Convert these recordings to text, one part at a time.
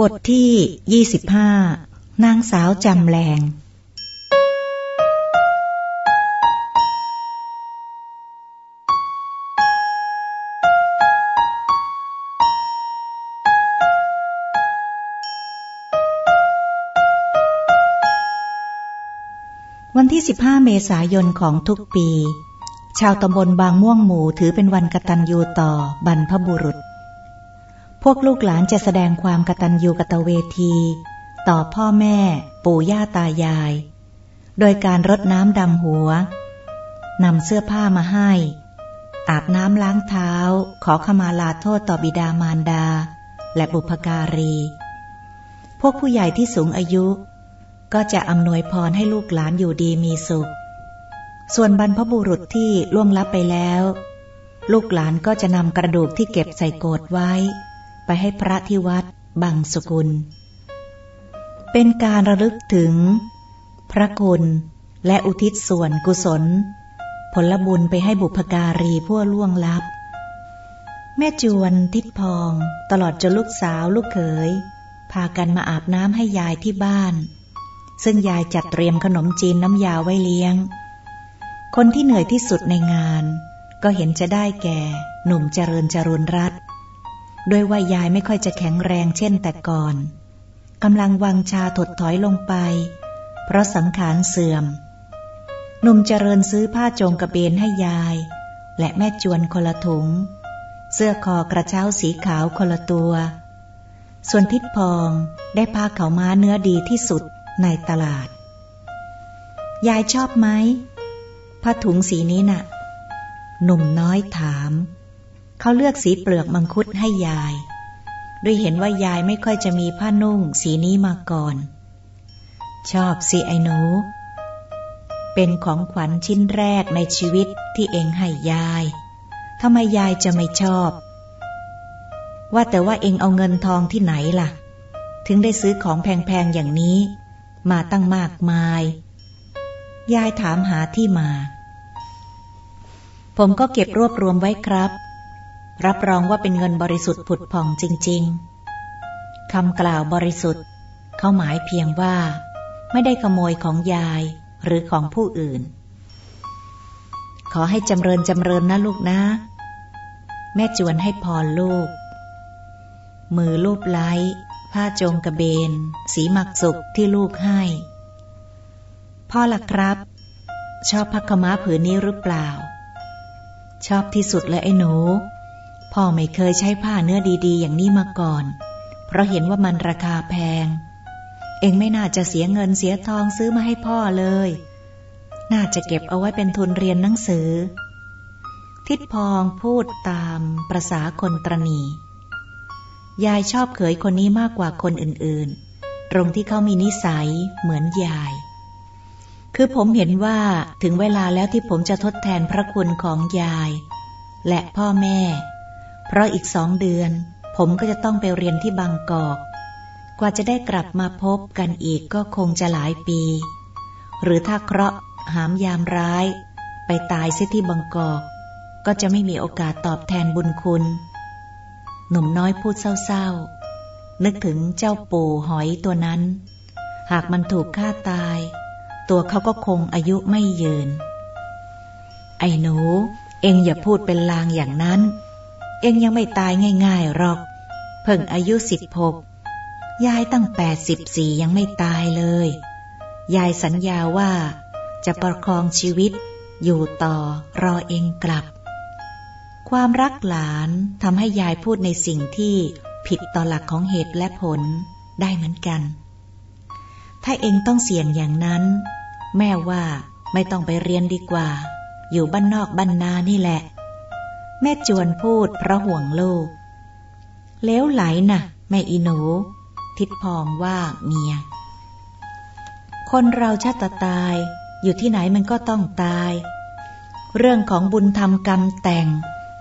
บทที่25นางสาวจำแรงวันที่ 15 เมษายนของทุกปี ชาวตำบลบางม่วงหมู่ถือเป็นวันกตัญญูต่อบรรพบุรุษ วกลูกหลานจะแสดงความกตัญญูกตเวที ต่อพ่อแม่ ปู่ย่าตายาย โดยการรดน้ำดำหัวนำเสื้อผ้ามาให้ อาบน้ำล้างเท้า ขอขมาลาโทษต่อบิดามารดา และบุพการี พวกผู้ใหญ่ที่สูงอายุ ก็จะอำนวยพรให้ลูกหลานอยู่ดีมีสุข ส่วนบรรพบุรุษที่ล่วงลับไปแล้ว ลูกหลานก็จะนำกระดูกที่เก็บใส่โกดไว้ ไปให้พระที่วัดบางสกุล เป็นการระลึกถึง พระคุณและอุทิศส่วนกุศล ผลบุญไปให้บุพการีผู้ล่วงลับ แม่จวนทิดพอง ตลอดจนลูกสาวลูกเขย พากันมาอาบน้ำให้ยายที่บ้าน ซึ่งยายจัดเตรียมขนมจีนน้ำยาไว้เลี้ยง คนที่เหนื่อยที่สุดในงาน ก็เห็นจะได้แก่ หนุ่มเจริญจรุนรัต ด้วยว่ายายไม่ค่อยจะแข็งแรงเช่นแต่ก่อนกำลังวังชาถดถอยลงไป เพราะสังขารเสื่อม หนุ่มเจริญซื้อผ้าโจงกระเบนให้ยาย และแม่จวนคนละถุง เสื้อคอกระเช้าสีขาวคนละตัว ส่วนทิดพองได้ผ้าเขาม้าเนื้อดีที่สุดในตลาด ยายชอบไหมผ้าถุงสีนี้นะ่ะ หนุ่มน้อยถาม เขาเลือกสีเปลือกมังคุดให้ยาย ด้วยเห็นว่ายายไม่ค่อยจะมีผ้านุ่งสีนี้มาก่อน ชอบสิไอ้หนู เป็นของขวัญชิ้นแรกในชีวิตที่เองให้ยายทำไมยายจะไม่ชอบ ว่าแต่ว่าเองเอาเงินทองที่ไหนล่ะ ถึงได้ซื้อของแพงๆอย่างนี้ มาตั้งมากมาย ยายถามหาที่มา ผมก็เก็บรวบรวมไว้ครับ รับรองว่าเป็นเงินบริสุทธิ์ผุดผ่องจริง ๆคำกล่าวบริสุทธิ์ เขาหมายเพียงว่า ไม่ได้ขโมยของยายหรือของผู้อื่น ขอให้จำเริญจำเริญนะลูกนะ แม่จวนให้พรลูก มือลูบไล้ผ้าจงกระเบน สีหมักสุกที่ลูกให้ พ่อล่ะครับ ชอบพักขม้าผืนนี้หรือเปล่า ชอบที่สุดเลยไอ้หนู พ่อไม่เคยใช้ผ้าเนื้อดีๆ อย่างนี้มาก่อน เพราะเห็นว่ามันราคาแพง เองไม่น่าจะเสียเงินเสียทองซื้อมาให้พ่อเลย น่าจะเก็บเอาไว้เป็นทุนเรียนหนังสือ ทิดพองพูดตามประษาคนตรณียายชอบเขยคนนี้มากกว่าคนอื่นๆ ตรงที่เขามีนิสัยเหมือนยาย คือผมเห็นว่าถึงเวลาแล้วที่ผมจะทดแทนพระคุณของยาย และพ่อแม่ เพราะอีกสองเดือน ผมก็จะต้องไปเรียนที่บางกอก กว่าจะได้กลับมาพบกันอีกก็คงจะหลายปี หรือถ้าเคราะห์หามยามร้าย ไปตายเสียที่บางกอก ก็จะไม่มีโอกาสตอบแทนบุญคุณ หนุ่มน้อยพูดเศร้าๆ นึกถึงเจ้าปู่หอยตัวนั้น หากมันถูกฆ่าตาย ตัวเขาก็คงอายุไม่ยืน ไอ้หนู เอ็งอย่าพูดเป็นลางอย่างนั้น เองยังไม่ตายง่ายๆหรอก เพิ่งอายุสิบหกยายตั้งแปดสิบสี่ยังไม่ตายเลย ยายสัญญาว่าจะประคองชีวิตอยู่ต่อรอเองกลับ ความรักหลานทำให้ยายพูดในสิ่งที่ผิดต่อหลักของเหตุและผลได้เหมือนกัน ถ้าเองต้องเสี่ยงอย่างนั้น แม่ว่าไม่ต้องไปเรียนดีกว่า อยู่บ้านนอกบ้านนานี่แหละ แม่จวนพูดเพราะห่วงลูก เลี้ยวไหลนะ่ะ แม่อีหนู ทิดพองว่าเมีย คนเราชาติตาย อยู่ที่ไหนมันก็ต้องตาย เรื่องของบุญธรรมกรรมแต่ง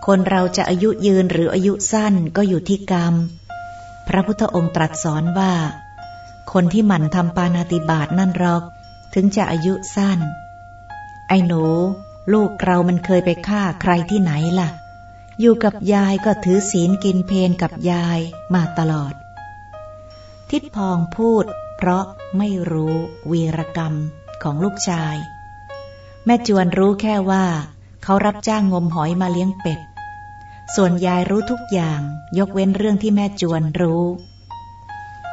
คนเราจะอายุยืนหรืออายุสั้นก็อยู่ที่กรรม พระพุทธองค์ตรัสสอนว่า คนที่หมั่นทำปานาติบาตนั่นหรอก ถึงจะอายุสั้น ไอ้หนูลูกเรามันเคยไปฆ่าใครที่ไหนล่ะ อยู่กับยายก็ถือศีลกินเพนกับยายมาตลอด ทิดพองพูด เพราะไม่รู้วีรกรรมของลูกชาย แม่จวนรู้แค่ว่า เขารับจ้างงมหอยมาเลี้ยงเป็ด ส่วนยายรู้ทุกอย่างยกเว้นเรื่องที่แม่จวนรู้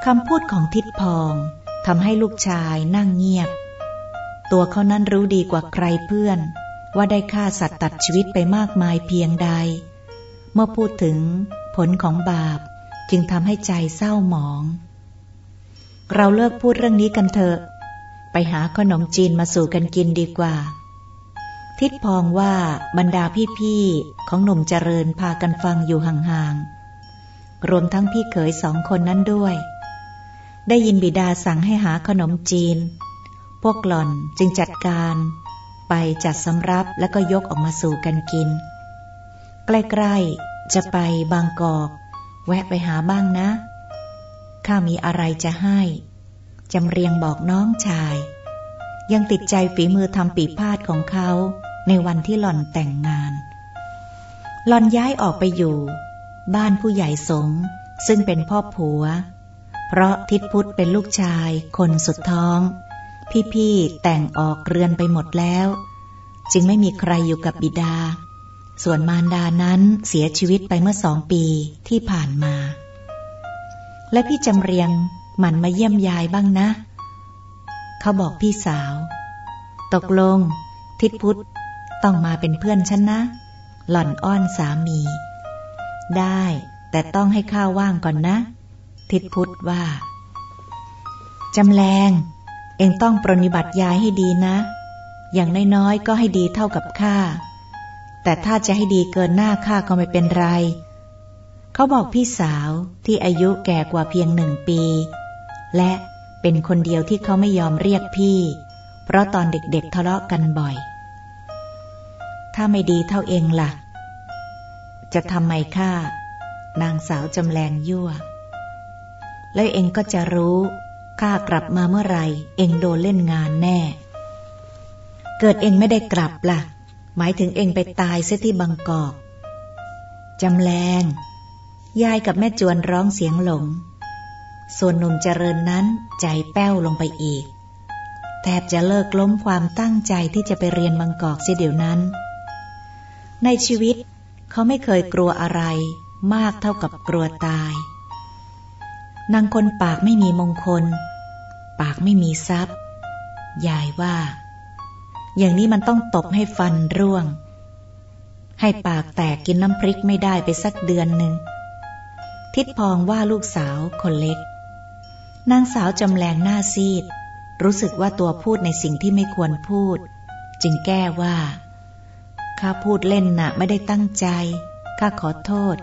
คำพูดของทิดพองทำให้ลูกชายนั่งเงียบ ตัวเขานั้นรู้ดีกว่าใครเพื่อนว่าได้ฆ่าสัตว์ตัดชีวิตไปมากมายเพียงใด เมื่อพูดถึงผลของบาปจึงทำให้ใจเศร้าหมอง เราเลิกพูดเรื่องนี้กันเถอะ ไปหาขนมจีนมาสู่กันกินดีกว่า ทิดพองว่าบรรดาพี่ๆของหนุ่มเจริญพากันฟังอยู่ห่างๆ รวมทั้งพี่เขยสองคนนั้นด้วย ได้ยินบิดาสั่งให้หาขนมจีน พวกหล่อนจึงจัดการ ไปจัดสำรับแล้วก็ยกออกมาสู่กันกิน ใกล้ๆ จะไปบางกอก แวะไปหาบ้างนะ ข้ามีอะไรจะให้ จำเรียงบอกน้องชาย ยังติดใจฝีมือทำปีพาดของเขาในวันที่หล่อนแต่งงาน หล่อนย้ายออกไปอยู่ บ้านผู้ใหญ่สง ซึ่งเป็นพ่อผัว เพราะทิดพุทธเป็นลูกชายคนสุดท้อง พี่ๆแต่งออกเรือนไปหมดแล้ว จึงไม่มีใครอยู่กับบิดา ส่วนมารดานั้นเสียชีวิตไปเมื่อสองปีที่ผ่านมา และพี่จำเรียงหมันมาเยี่ยมยายบ้างนะ เขาบอกพี่สาว ตกลง ทิดพุทธต้องมาเป็นเพื่อนฉันนะ หล่อนอ้อนสามี ได้แต่ต้องให้ข้าวว่างก่อนนะ ทิดพุทธว่า จำแรงเองต้องปรนิบัติยายให้ดีนะ อย่างน้อยๆก็ให้ดีเท่ากับข้า แต่ถ้าจะให้ดีเกินหน้าข้าก็ไม่เป็นไร เขาบอกพี่สาวที่อายุแก่กว่าเพียงหนึ่งปี และเป็นคนเดียวที่เขาไม่ยอมเรียกพี่ เพราะตอนเด็กๆทะเลาะกันบ่อย ถ้าไม่ดีเท่าเองละ่ะ จะทำไมข้านางสาวจำแรงยั่ว แล้วเองก็จะรู้ข้ากลับมาเมื่อไรเองโดนเล่นงานแน่ เกิดเองไม่ได้กลับละ่ะ หมายถึงเองไปตายเสียที่บางกอก จำแรงยายกับแม่จวนร้องเสียงหลง ส่วนหนุ่มเจริญนั้นใจแป้วลงไปอีก แทบจะเลิกล้มความตั้งใจที่จะไปเรียนบางกอกเสียเดี๋ยวนั้น ในชีวิตเขาไม่เคยกลัวอะไรมากเท่ากับกลัวตายนางคนปากไม่มีมงคล ปากไม่มีทรัพย์ ยายว่า อย่างนี้มันต้องตบให้ฟันร่วง ให้ปากแตกกินน้ำพริกไม่ได้ไปสักเดือนหนึ่ง ทิดพองว่าลูกสาวคนเล็ก นางสาวจำแรงหน้าซีด รู้สึกว่าตัวพูดในสิ่งที่ไม่ควรพูด จึงแก้ว่าข้าพูดเล่นนะ่ะไม่ได้ตั้งใจ ข้าขอโทษ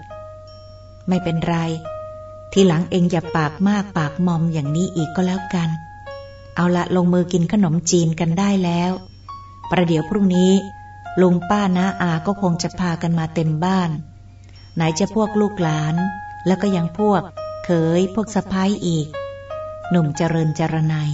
ไม่เป็นไร ทีหลังเองอย่าปากมากปากมอมอย่างนี้อีกก็แล้วกัน เอาละลงมือกินขนมจีนกันได้แล้ว ประเดี๋ยวพรุ่งนี้ลุงป้าน้าอาก็คงจะพากันมาเต็มบ้าน ไหนจะพวกลูกหลาน แล้วก็ยังพวกเขยพวกสะพ้ายอีก หนุ่มเจริญจรนัย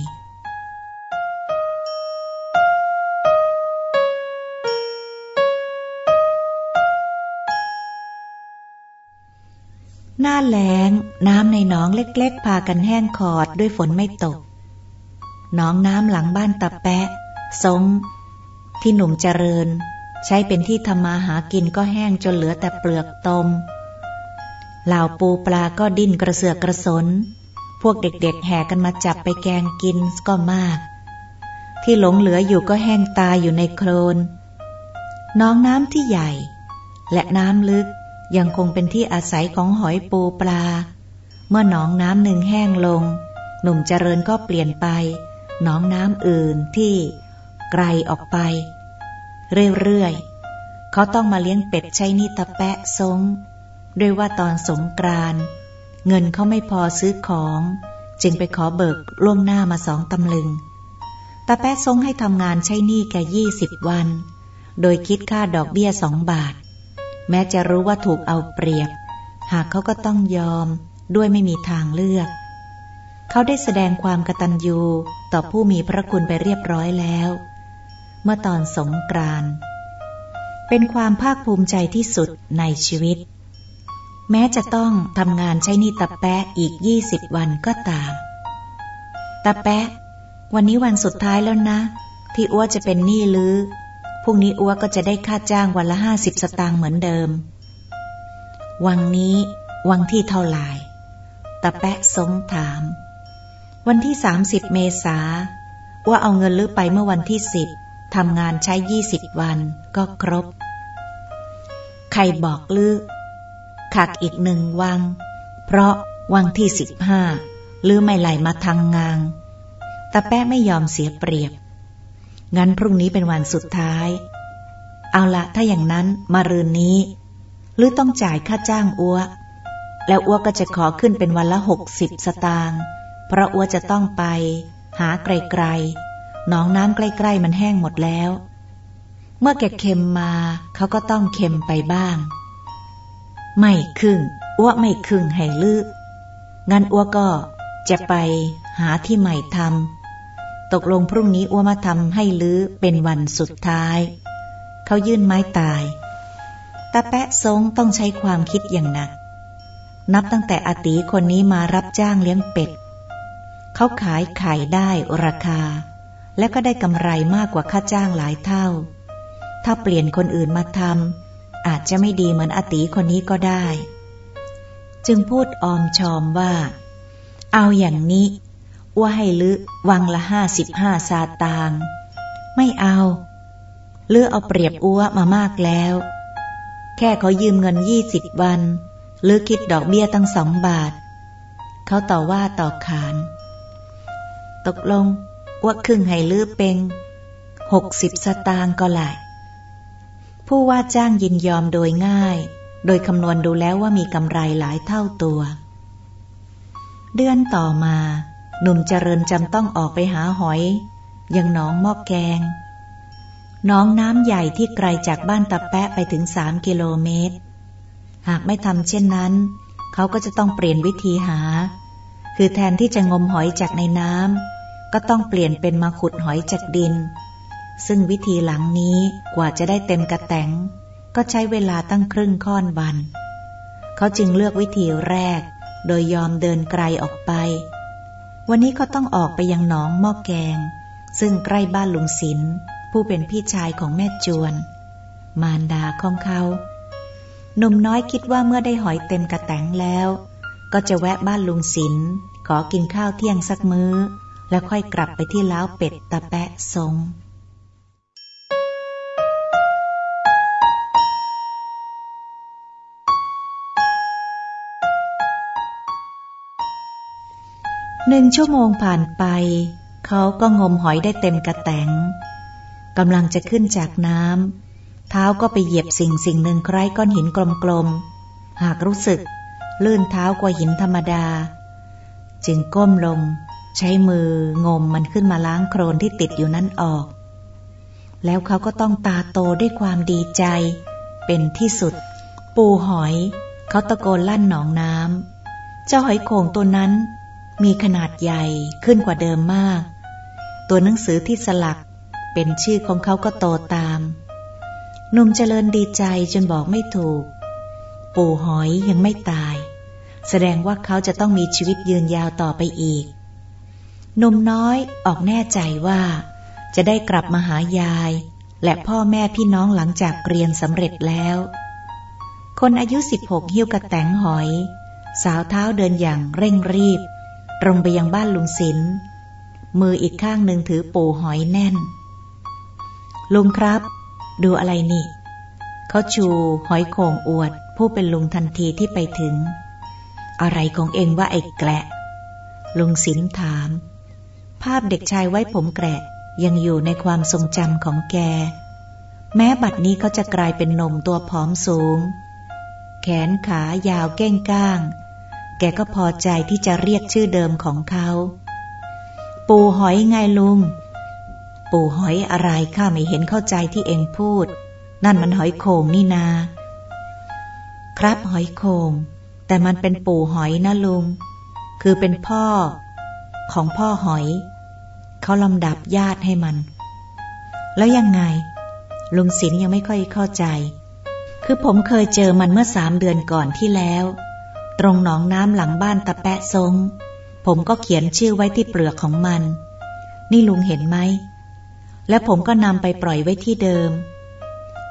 หน้าแล้ง น้ำในหนองเล็กๆ พากันแห้งขอดด้วยฝนไม่ตก หนองน้ำหลังบ้านตะแปะซง ที่หนุ่มเจริญ ใช้เป็นที่ทำมาหากินก็แห้งจนเหลือแต่เปลือกตม เหล่าปูปลาก็ดิ้นกระเสือกกระสน พวกเด็กๆแห่กันมาจับไปแกงกินก็มาก ที่หลงเหลืออยู่ก็แห้งตายอยู่ในโคลนน้องน้ำที่ใหญ่ และน้ำลึกยังคงเป็นที่อาศัยของหอยปูปลา เมื่อหนองน้ำหนึ่งแห้งลง หนุ่มเจริญก็เปลี่ยนไป หนองน้ำอื่นที่ ไกลออกไป เรื่อยๆเขาต้องมาเลี้ยงเป็ดใช้นิตะแปะซงด้วยว่าตอนสงกรานเงินเขาไม่พอซื้อของ จึงไปขอเบิกล่วงหน้ามาสองตำลึงตาแปะซงให้ทำงานใช้หนี้แก่ยี่สิบวัน โดยคิดค่าดอกเบี้ยสองบาท แม้จะรู้ว่าถูกเอาเปรียบ หากเขาก็ต้องยอมด้วยไม่มีทางเลือก เขาได้แสดงความกตัญญูต่อผู้มีพระคุณไปเรียบร้อยแล้ว มื่อตอนสงกรานเป็นความภาคภูมิใจที่สุดในชีวิต แม้จะต้องทำงานใช้นี่ตะแปะอีกยี่สิบวันก็ตาม ตะแปะ วันนี้วันสุดท้ายแล้วนะ ที่อ้วจะเป็นหนี้ลือ้อพรุ่งนี้อ้วก็จะได้ค่าจ้างวันละห้าสิบสตางค์เหมือนเดิม วังนี้ วังที่เท่าไหร่ตะแปะสงถาม วันที่สามสิบเมษาว่าเอาเงินลือไปเมื่อวันที่สิบ ทำงานใช้ยี่สิบวันก็ครบ ใครบอกลือขักอีกหนึ่งวัง เพราะวังที่สิบห้าลือไม่ไหลมาทางงางตาแป๊ะไม่ยอมเสียเปรียบ งั้นพรุ่งนี้เป็นวันสุดท้าย เอาละถ้าอย่างนั้นมารืนนี้หรือต้องจ่ายค่าจ้างอัว แล้วอัวก็จะขอขึ้นเป็นวันละหกสิบสตางค์เพราะอัวจะต้องไป หาไกลๆ น้องน้ำใกล้ ๆ มันแห้งหมดแล้ว เมื่อแกเค็มมาเขาก็ต้องเค็มไปบ้าง ไม่ครึ่งอ้วไม่ครึ่งให้ลืองั้นอ้วก็จะไปหาที่ใหม่ทำตกลงพรุ่งนี้อ้วมาทำให้ลือเป็นวันสุดท้าย เขายื่นไม้ตายตาแปะซงต้องใช้ความคิดอย่างหนัก นับตั้งแต่อตีคนนี้มารับจ้างเลี้ยงเป็ด เขาขายไข่ได้ราคา และก็ได้กำไรมากกว่าค่าจ้างหลายเท่า ถ้าเปลี่ยนคนอื่นมาทำอาจจะไม่ดีเหมือนอตีคนนี้ก็ได้ จึงพูดออมชอมว่า เอาอย่างนี้ ว่าให้ลือวังละห้าสิบห้าซาตาง ไม่เอาเลือเอาเปรียบอ้วมามากแล้ว แค่เขายืมเงินยี่สิบวันหรือคิดดอกเบี้ยตั้งสองบาท เขาต่อว่าต่อขาน ตกลง ว่าครึ่งให้ลือเป็งหกสิบสตางก็หละผู้ว่าจ้างยินยอมโดยง่าย โดยคำนวณดูแล้วว่ามีกำไรหลายเท่าตัว เดือนต่อมา หนุ่มเจริญจำต้องออกไปหาหอย ยังหนองมอกแกง น้องน้ำใหญ่ที่ไกลจากบ้านตะแปะไปถึงสามกิโลเมตร หากไม่ทำเช่นนั้น เขาก็จะต้องเปลี่ยนวิธีหา คือแทนที่จะงมหอยจากในน้ำ ก็ต้องเปลี่ยนเป็นมาขุดหอยจากดิน ซึ่งวิธีหลังนี้กว่าจะได้เต็มกระแตงก็ใช้เวลาตั้งครึ่งค่อนวัน เขาจึงเลือกวิธีแรก โดยยอมเดินไกลออกไป วันนี้เขาต้องออกไปยังหนองหม้อแกง ซึ่งใกล้บ้านลุงศิลผู้เป็นพี่ชายของแม่จวน มารดาของเขาหนุ่มน้อยคิดว่าเมื่อได้หอยเต็มกระแตงแล้ว ก็จะแวะบ้านลุงศิลขอกินข้าวเที่ยงสักมื้อ แล้วค่อยกลับไปที่ล้าวเป็ดตะแปะทรงหนึ่งชั่วโมงผ่านไป เขาก็งมหอยได้เต็มกระแตงกำลังจะขึ้นจากน้ำเท้าก็ไปเหยียบสิ่งสิ่งหนึ่งคล้ายก้อนหินกลมๆ หากรู้สึก ลื่นเท้ากว่าหินธรรมดา จึงก้มลง ใช้มืองมมันขึ้นมาล้างโครนที่ติดอยู่นั้นออก แล้วเขาก็ต้องตาโตด้วยความดีใจ เป็นที่สุด ปูหอย เขาตะโกนลั่นหนองน้ำเจ้าหอยโข่งตัวนั้น มีขนาดใหญ่ขึ้นกว่าเดิมมาก ตัวหนังสือที่สลัก เป็นชื่อของเขาก็โตตามหนุ่มเจริญดีใจจนบอกไม่ถูก ปู่หอยยังไม่ตาย แสดงว่าเขาจะต้องมีชีวิตยืนยาวต่อไปอีก นุ่มน้อยออกแน่ใจว่า จะได้กลับมาหายาย และพ่อแม่พี่น้องหลังจากเรียนสำเร็จแล้ว คนอายุสิบหกหิ้วกระแตงหอย สาวเท้าเดินอย่างเร่งรีบ ตรงไปยังบ้านลุงศิลมืออีกข้างหนึ่งถือปูหอยแน่น ลุงครับ ดูอะไรนี่ เขาชูหอยโข่งอวด ผู้เป็นลุงทันทีที่ไปถึง อะไรของเองว่าไอ้แกละ ลุงสินถาม ภาพเด็กชายไว้ผมแกะยังอยู่ในความทรงจำของแก แม้บัดนี้เขาจะกลายเป็นหนุ่มตัวผอมสูง แขนขายาวเก้งก้าง แกก็พอใจที่จะเรียกชื่อเดิมของเขา ปูหอยไงลุง ปู่หอยอะไรข้าไม่เห็นเข้าใจที่เองพูด นั่นมันหอยโขงนี่นา ครับหอยโขงแต่มันเป็นปู่หอยนะลุง คือเป็นพ่อ ของพ่อหอย เขาลำดับญาติให้มัน แล้วยังไง ลุงศิลยังไม่ค่อยเข้าใจ คือผมเคยเจอมันเมื่อสามเดือนก่อนที่แล้ว ตรงหนองน้ำหลังบ้านตะแปะซงผมก็เขียนชื่อไว้ที่เปลือกของมัน นี่ลุงเห็นไหม และผมก็นำไปปล่อยไว้ที่เดิม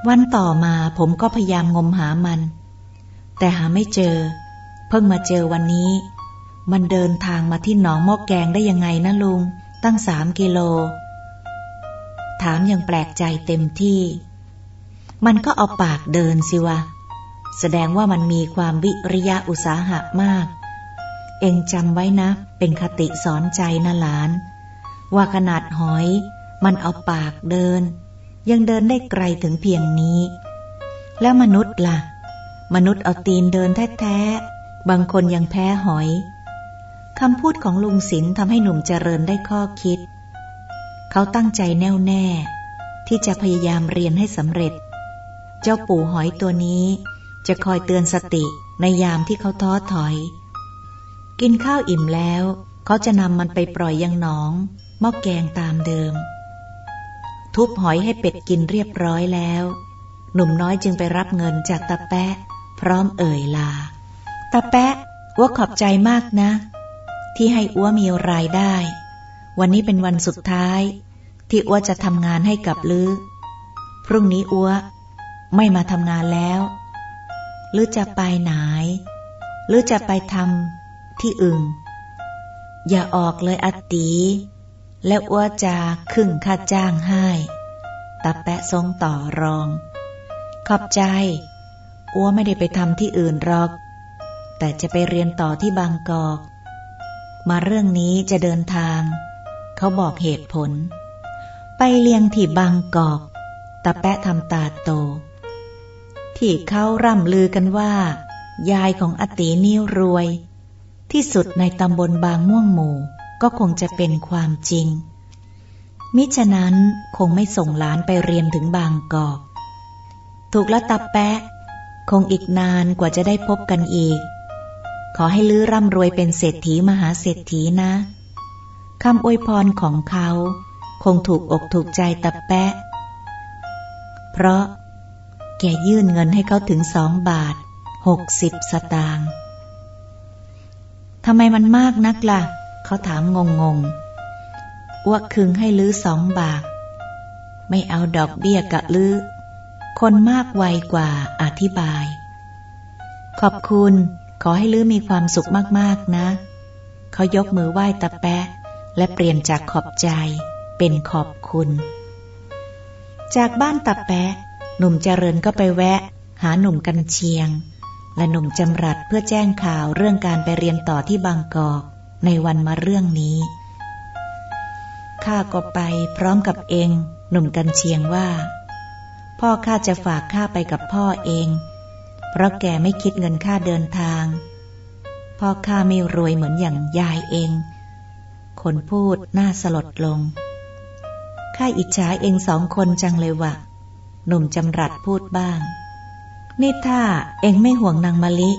วันต่อมาผมก็พยายามงมหามัน แต่หาไม่เจอ เพิ่งมาเจอวันนี้ มันเดินทางมาที่หนองหม้อแกงได้ยังไงนะลุง ตั้งสามกิโล ถามยังแปลกใจเต็มที่ มันก็เอาปากเดินสิวะ แสดงว่ามันมีความวิริยะอุตสาหะมาก เองจำไว้นะ เป็นคติสอนใจนะหลาน ว่าขนาดหอย มันเอาปากเดิน ยังเดินได้ไกลถึงเพียงนี้ แล้วมนุษย์ละ่ะ มนุษย์เอาตีนเดินแท้ๆบางคนยังแพ้หอย คำพูดของลุงศิลทำให้หนุ่มเจริญได้ข้อคิด เขาตั้งใจแน่วแน่ ที่จะพยายามเรียนให้สำเร็จ เจ้าปู่หอยตัวนี้ จะคอยเตือนสติในยามที่เขาท้อถอย กินข้าวอิ่มแล้ว เขาจะนำมันไปปล่อยยังหนองหม้อแกงตามเดิม ทุบหอยให้เป็ดกินเรียบร้อยแล้ว หนุ่มน้อยจึงไปรับเงินจากตาแปะ พร้อมเอ่ยลาตาแปะว่าขอบใจมากนะ ที่ให้อ้วมีรายได้ วันนี้เป็นวันสุดท้าย ที่อ้วจะทำงานให้กับลือ พรุ่งนี้อ้วไม่มาทำงานแล้วลือจะไปไหนหรือจะไปทำที่อื่นอย่าออกเลยอตีแล้วอ้วจะครึ่งค่าจ้างให้ตาแปะทรงต่อรอง ขอบใจอ้วไม่ได้ไปทำที่อื่นหรอก แต่จะไปเรียนต่อที่บางกอก มาเรื่องนี้จะเดินทาง เขาบอกเหตุผล ไปเลียงที่บางกอกตาแปะทำตาโต ที่เขาร่ำลือกันว่า ยายของอตินิ้วรวย ที่สุดในตำบลบางม่วงหมู่ก็คงจะเป็นความจริง มิฉะนั้นคงไม่ส่งหลานไปเรียนถึงบางกอก ถูกละตับแปะ คงอีกนานกว่าจะได้พบกันอีก ขอให้ลื้อร่ำรวยเป็นเศรษฐีมหาเศรษฐีนะคำอวยพรของเขา คงถูกอกถูกใจตับแปะ เพราะ แกยื่นเงินให้เขาถึงสองบาทหกสิบสตางค์ทำไมมันมากนักละ่ะ เขาถามงงงอ้วกคึงให้ลื้อสองบาท ไม่เอาดอกเบี้ยกะลื้อ คนมากไวกว่าอธิบาย ขอบคุณ ขอให้ลือมีความสุขมากๆนะ เขายกมือไหว้ตะแปะ และเปลี่ยนจากขอบใจเป็นขอบคุณ จากบ้านตะแปะ หนุ่มเจริญก็ไปแวะ หาหนุ่มกันเชียง และหนุ่มจำรัดเพื่อแจ้งข่าวเรื่องการไปเรียนต่อที่บางกอกในวันมาเรื่องนี้ ข้าก็ไปพร้อมกับเอง หนุ่มกันเชียงว่า พ่อข้าจะฝากข้าไปกับพ่อเอง เพราะแกไม่คิดเงินค่าเดินทาง พ่อข้าไม่รวยเหมือนอย่างยายเอง คนพูดน่าสลดลง ข้าอิจฉาเองสองคนจังเลยวะหนุ่มจำรัดพูดบ้าง นี่ถ้าเองไม่ห่วงนางมะลิ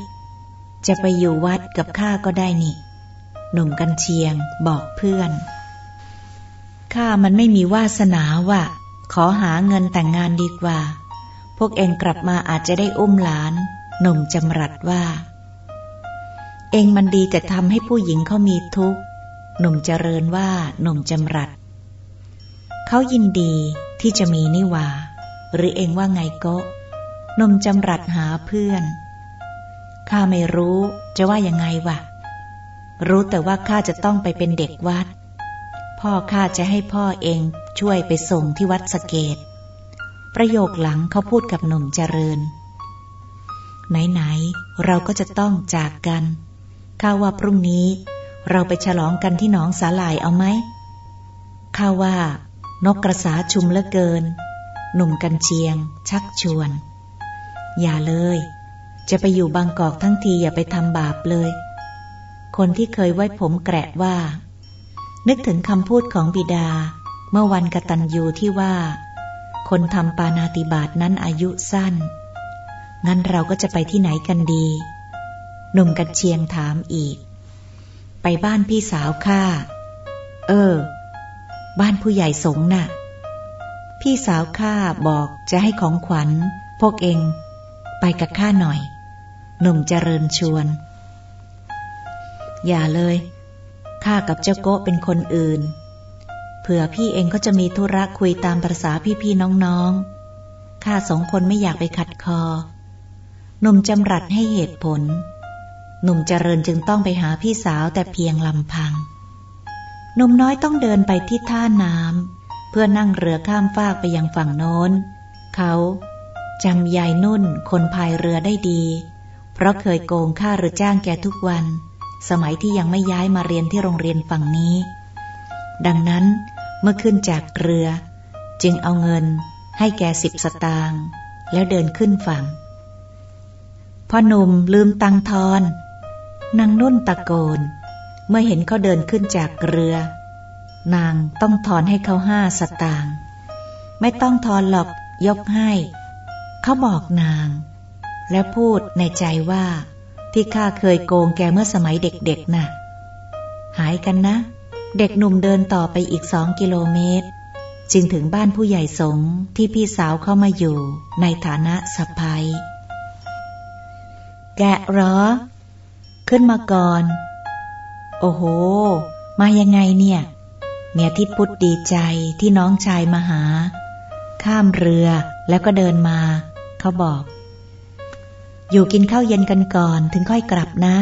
จะไปอยู่วัดกับข้าก็ได้นี่ หนุ่มกันเชียงบอกเพื่อน ข้ามันไม่มีวาสนาว่ะ ขอหาเงินแต่งงานดีกว่า พวกเองกลับมาอาจจะได้อุ้มหลานหนุ่มจำรัดว่า เองมันดีแต่ทำให้ผู้หญิงเขามีทุกข์หนุ่มเจริญว่าหนุ่มจำรัดเขายินดีที่จะมีนิวา หรือเองว่าไงก็นมจำรัดหาเพื่อนข้าไม่รู้จะว่ายังไงวะรู้แต่ว่าข้าจะต้องไปเป็นเด็กวัด พ่อข้าจะให้พ่อเองช่วยไปส่งที่วัดสเกต ประโยคหลังเขาพูดกับหนุ่มเจริญ ไหนๆเราก็จะต้องจากกัน ข้าว่าพรุ่งนี้ เราไปฉลองกันที่หนองสาลายเอาไหมข้าว่านกกระสาชุมเหลือเกิน หนุ่มกันเชียง ชักชวน อย่าเลย จะไปอยู่บางกอกทั้งทีอย่าไปทำบาปเลย คนที่เคยไว้ผมแกระว่า นึกถึงคำพูดของบิดา เมื่อวันกตัญญูที่ว่า คนทำปานาติบาตนั้นอายุสั้น งั้นเราก็จะไปที่ไหนกันดี หนุ่มกัดเชียงถามอีก ไปบ้านพี่สาวข้า เออ บ้านผู้ใหญ่สงน่ะ พี่สาวข้าบอกจะให้ของขวัญ พวกเอง ไปกับข้าหน่อย หนุ่มเจริญชวน อย่าเลย ข้ากับเจ้าโกะเป็นคนอื่น ผื่อพี่เองก็จะมีธุระคุยตามภาษาพี่ๆน้องๆ ข้าสองคนไม่อยากไปขัดคอ หนุ่มจำรัดให้เหตุผล หนุ่มเจริญจึงต้องไปหาพี่สาวแต่เพียงลำพัง หนุ่มน้อยต้องเดินไปที่ท่าน้ำเพื่อนั่งเรือข้ามฟากไปยังฝั่งโน้น เขาจำยายนุ่นคนพายเรือได้ดี เพราะเคยโกงค่าหรือจ้างแกทุกวัน สมัยที่ยังไม่ย้ายมาเรียนที่โรงเรียนฝั่งนี้ดังนั้น เมื่อขึ้นจากเรือ จึงเอาเงินให้แกสิบสตางค์แล้วเดินขึ้นฝั่งพ่อหนุ่มลืมตังทอนนางนุ่นตะโกน เมื่อเห็นเขาเดินขึ้นจากเรือ นางต้องทอนให้เขาห้าสตางค์ไม่ต้องทอนหรอกยกให้ เขาบอกนาง แล้วพูดในใจว่า ที่ข้าเคยโกงแกเมื่อสมัยเด็กๆนะ่ะ หายกันนะ เด็กหนุ่มเดินต่อไปอีกสองกิโลเมตร จึงถึงบ้านผู้ใหญ่สงที่พี่สาวเข้ามาอยู่ในฐานะสะพ้ยแกะหรอ ขึ้นมาก่อน โอ้โห มายังไงเนี่ย เมียทิดพุทธดีใจที่น้องชายมาหา ข้ามเรือแล้วก็เดินมา เขาบอก อยู่กินข้าวเย็นกันก่อนถึงค่อยกลับนะ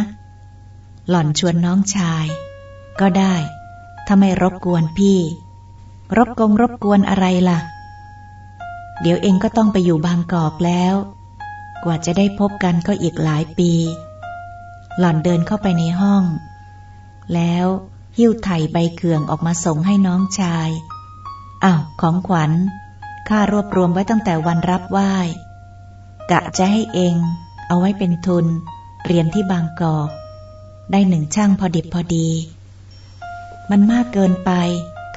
หล่อนชวนน้องชาย ก็ได้ ถ้าไม่รบกวนพี่ รบกงรบกวนอะไรล่ะ เดี๋ยวเองก็ต้องไปอยู่บางกอกแล้ว กว่าจะได้พบกันก็อีกหลายปี หล่อนเดินเข้าไปในห้อง แล้วหิ้วไถ่ใบเขื่องออกมาส่งให้น้องชายอ้าวของขวัญข้ารวบรวมไว้ตั้งแต่วันรับไหว้กะจะให้เองเอาไว้เป็นทุน เรียนที่บางกอก ได้หนึ่งช่างพอดิบพอดี มันมากเกินไป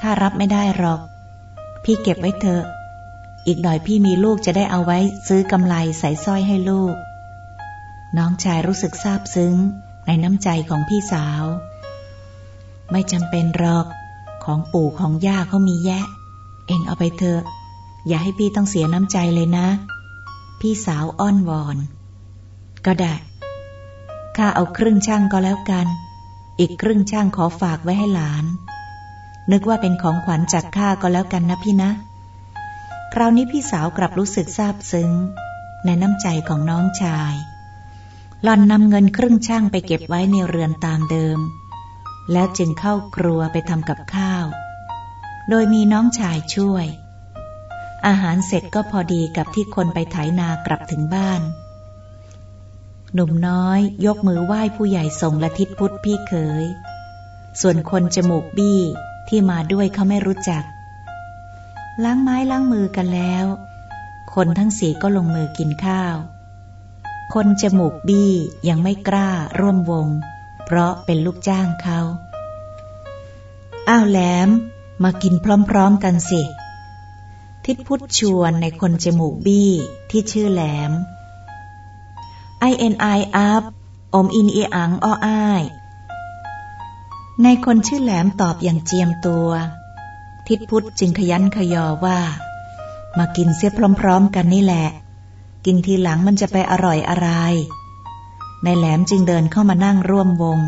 ข้ารับไม่ได้หรอก พี่เก็บไว้เถอะ อีกหน่อยพี่มีลูกจะได้เอาไว้ซื้อกำไลใส่สร้อยให้ลูก น้องชายรู้สึกซาบซึ้งในน้ำใจของพี่สาว ไม่จำเป็นหรอก ของปู่ของย่าเขามีแยะ เองเอาไปเถอะ อย่าให้พี่ต้องเสียน้ำใจเลยนะ พี่สาวอ้อนวอน ก็ได้ ข้าเอาครึ่งช่างก็แล้วกัน อีกครึ่งช่างขอฝากไว้ให้หลาน นึกว่าเป็นของขวัญจากข้าก็แล้วกันนะพี่นะ คราวนี้พี่สาวกลับรู้สึกซาบซึ้ง ในน้ำใจของน้องชายหล่อนนำเงินครึ่งช่างไปเก็บไว้ในเรือนตามเดิม แล้วจึงเข้าครัวไปทำกับข้าว โดยมีน้องชายช่วย อาหารเสร็จก็พอดีกับที่คนไปไถนากลับถึงบ้าน หนุ่มน้อยยกมือไหว้ผู้ใหญ่ส่งละทิศพุทธพี่เขยส่วนคนจมูกบี้ที่มาด้วยเขาไม่รู้จัก ล้างไม้ล้างมือกันแล้ว คนทั้งสี่ก็ลงมือกินข้าว คนจมูกบี้ยังไม่กล้าร่วมวง เพราะเป็นลูกจ้างเขาอ้าวแหลม มากินพร้อมๆกันสิ ทิดพุทธชวนในคนจมูกบี้ที่ชื่อแหลม I N I up อมอินอีอังอ้ออ้ายในคนชื่อแหลมตอบอย่างเจียมตัว ทิดพุทธจึงขยันขยอว่า มากินเสียพร้อมๆกันนี่แหละ กินทีหลังมันจะไปอร่อยอะไร ในแหลมจึงเดินเข้ามานั่งร่วมวง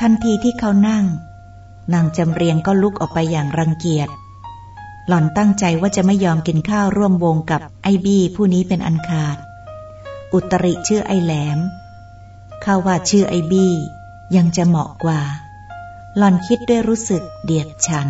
ทันทีที่เขานั่ง นางจำเรียงก็ลุกออกไปอย่างรังเกียจ หล่อนตั้งใจว่าจะไม่ยอมกินข้าวร่วมวงกับไอ้บี้ผู้นี้เป็นอันขาด อุตริชื่อไอแหลมข้าว่าชื่อไอบี้ ยังจะเหมาะกว่า หล่อนคิดด้วยรู้สึกเดียดฉัน